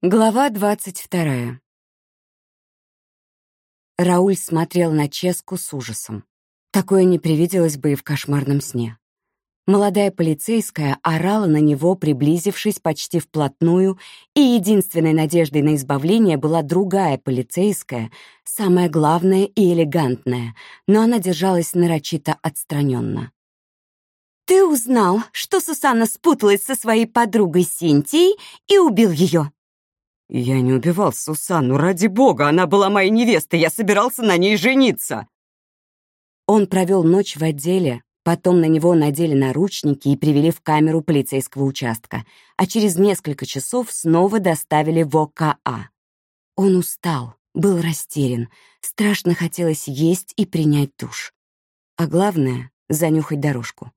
Глава двадцать вторая. Рауль смотрел на Ческу с ужасом. Такое не привиделось бы и в кошмарном сне. Молодая полицейская орала на него, приблизившись почти вплотную, и единственной надеждой на избавление была другая полицейская, самая главная и элегантная, но она держалась нарочито отстраненно. «Ты узнал, что Сусанна спуталась со своей подругой Синтией и убил ее?» «Я не убивал Сусанну, ради бога, она была моей невестой, я собирался на ней жениться!» Он провел ночь в отделе, потом на него надели наручники и привели в камеру полицейского участка, а через несколько часов снова доставили в ОКА. Он устал, был растерян, страшно хотелось есть и принять душ. А главное — занюхать дорожку.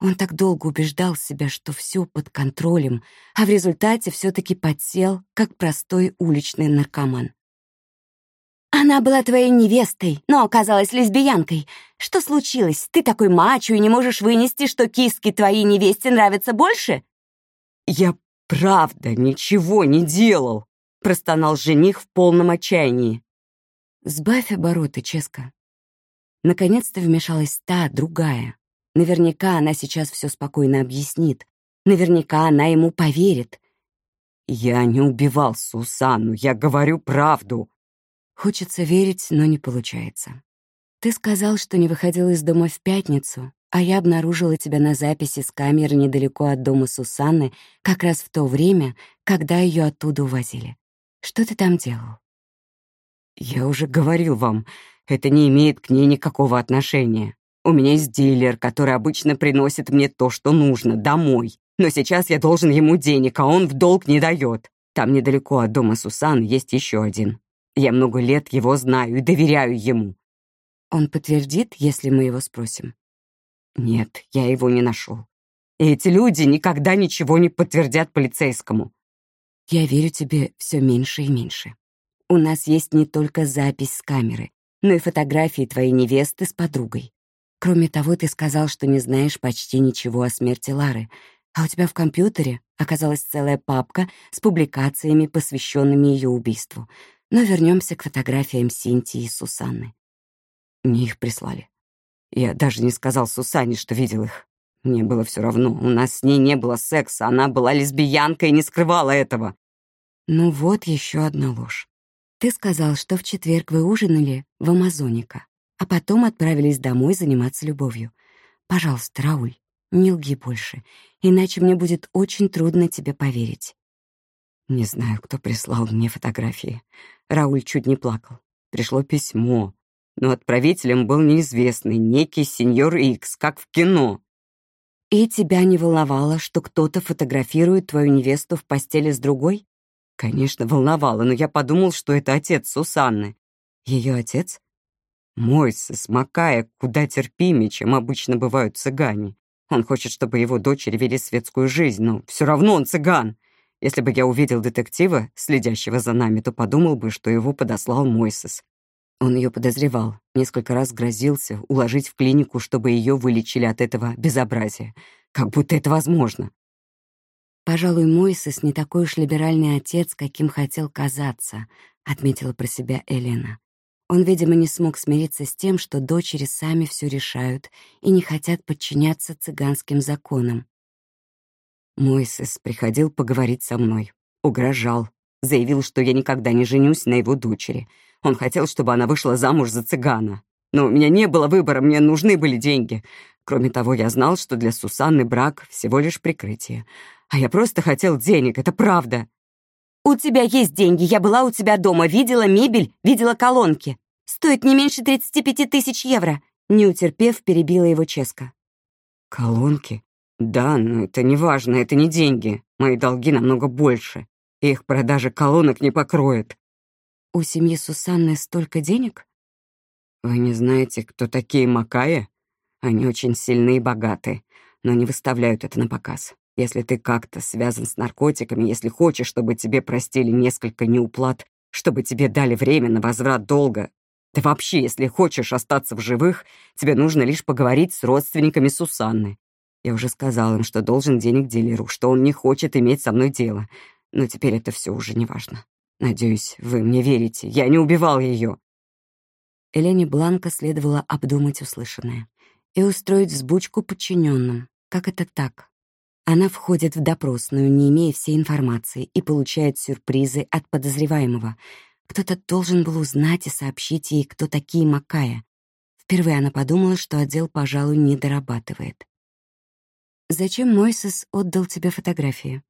Он так долго убеждал себя, что все под контролем, а в результате все-таки подсел, как простой уличный наркоман. «Она была твоей невестой, но оказалась лесбиянкой. Что случилось? Ты такой мачо и не можешь вынести, что киски твоей невесте нравятся больше?» «Я правда ничего не делал», — простонал жених в полном отчаянии. «Сбавь обороты, Ческа». Наконец-то вмешалась та, другая, Наверняка она сейчас все спокойно объяснит. Наверняка она ему поверит. «Я не убивал Сусанну, я говорю правду». Хочется верить, но не получается. Ты сказал, что не выходил из дома в пятницу, а я обнаружила тебя на записи с камеры недалеко от дома Сусанны как раз в то время, когда ее оттуда увозили. Что ты там делал? Я уже говорил вам, это не имеет к ней никакого отношения. У меня есть дилер, который обычно приносит мне то, что нужно, домой. Но сейчас я должен ему денег, а он в долг не дает. Там недалеко от дома Сусан есть еще один. Я много лет его знаю и доверяю ему. Он подтвердит, если мы его спросим? Нет, я его не нашел. Эти люди никогда ничего не подтвердят полицейскому. Я верю тебе все меньше и меньше. У нас есть не только запись с камеры, но и фотографии твоей невесты с подругой. Кроме того, ты сказал, что не знаешь почти ничего о смерти Лары, а у тебя в компьютере оказалась целая папка с публикациями, посвященными ее убийству. Но вернемся к фотографиям Синтии и Сусанны. Мне их прислали. Я даже не сказал Сусанне, что видел их. Мне было все равно. У нас с ней не было секса. Она была лесбиянкой и не скрывала этого. Ну вот еще одна ложь. Ты сказал, что в четверг вы ужинали в Амазоника а потом отправились домой заниматься любовью. Пожалуйста, Рауль, не лги больше, иначе мне будет очень трудно тебе поверить». Не знаю, кто прислал мне фотографии. Рауль чуть не плакал. Пришло письмо, но отправителем был неизвестный, некий сеньор Икс, как в кино. «И тебя не волновало, что кто-то фотографирует твою невесту в постели с другой?» «Конечно, волновало, но я подумал, что это отец Сусанны». Ее отец? Мойсес Макая куда терпимее, чем обычно бывают цыгане. Он хочет, чтобы его дочери вели светскую жизнь, но все равно он цыган. Если бы я увидел детектива, следящего за нами, то подумал бы, что его подослал Мойсес. Он ее подозревал, несколько раз грозился уложить в клинику, чтобы ее вылечили от этого безобразия. Как будто это возможно. «Пожалуй, Мойсес не такой уж либеральный отец, каким хотел казаться», — отметила про себя Элена. Он, видимо, не смог смириться с тем, что дочери сами все решают и не хотят подчиняться цыганским законам. Мойсес приходил поговорить со мной, угрожал, заявил, что я никогда не женюсь на его дочери. Он хотел, чтобы она вышла замуж за цыгана. Но у меня не было выбора, мне нужны были деньги. Кроме того, я знал, что для Сусанны брак — всего лишь прикрытие. А я просто хотел денег, это правда. «У тебя есть деньги, я была у тебя дома, видела мебель, видела колонки. Стоит не меньше 35 тысяч евро», — не утерпев, перебила его Ческа. «Колонки? Да, но это не важно, это не деньги. Мои долги намного больше. Их продажа колонок не покроет». «У семьи Сусанны столько денег?» «Вы не знаете, кто такие Макаи? Они очень сильны и богаты, но не выставляют это на показ. Если ты как-то связан с наркотиками, если хочешь, чтобы тебе простили несколько неуплат, чтобы тебе дали время на возврат долга, да вообще, если хочешь остаться в живых, тебе нужно лишь поговорить с родственниками Сусанны. Я уже сказал им, что должен денег дилеру, что он не хочет иметь со мной дело. Но теперь это все уже не важно. Надеюсь, вы мне верите. Я не убивал ее. Элене Бланко следовало обдумать услышанное и устроить взбучку подчиненным. Как это так? Она входит в допросную, не имея всей информации, и получает сюрпризы от подозреваемого. Кто-то должен был узнать и сообщить ей, кто такие Макая. Впервые она подумала, что отдел, пожалуй, не дорабатывает. «Зачем Мойсес отдал тебе фотографии?»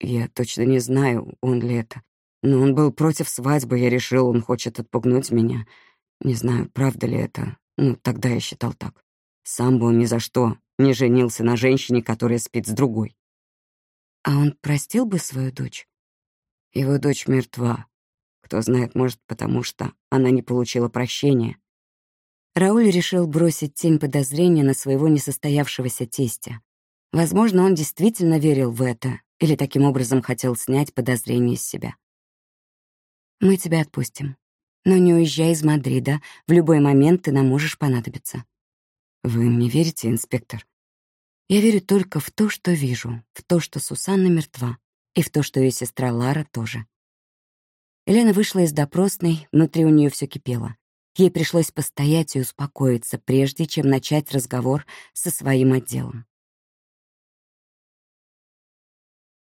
«Я точно не знаю, он ли это. Но он был против свадьбы, я решил, он хочет отпугнуть меня. Не знаю, правда ли это. Ну, тогда я считал так. Сам бы он ни за что не женился на женщине, которая спит с другой. А он простил бы свою дочь? Его дочь мертва. Кто знает, может, потому что она не получила прощения. Рауль решил бросить тень подозрения на своего несостоявшегося тестя. Возможно, он действительно верил в это или таким образом хотел снять подозрения с себя. «Мы тебя отпустим. Но не уезжай из Мадрида. В любой момент ты нам можешь понадобиться». «Вы мне верите, инспектор?» «Я верю только в то, что вижу, в то, что Сусанна мертва, и в то, что ее сестра Лара тоже». Елена вышла из допросной, внутри у нее все кипело. Ей пришлось постоять и успокоиться, прежде чем начать разговор со своим отделом.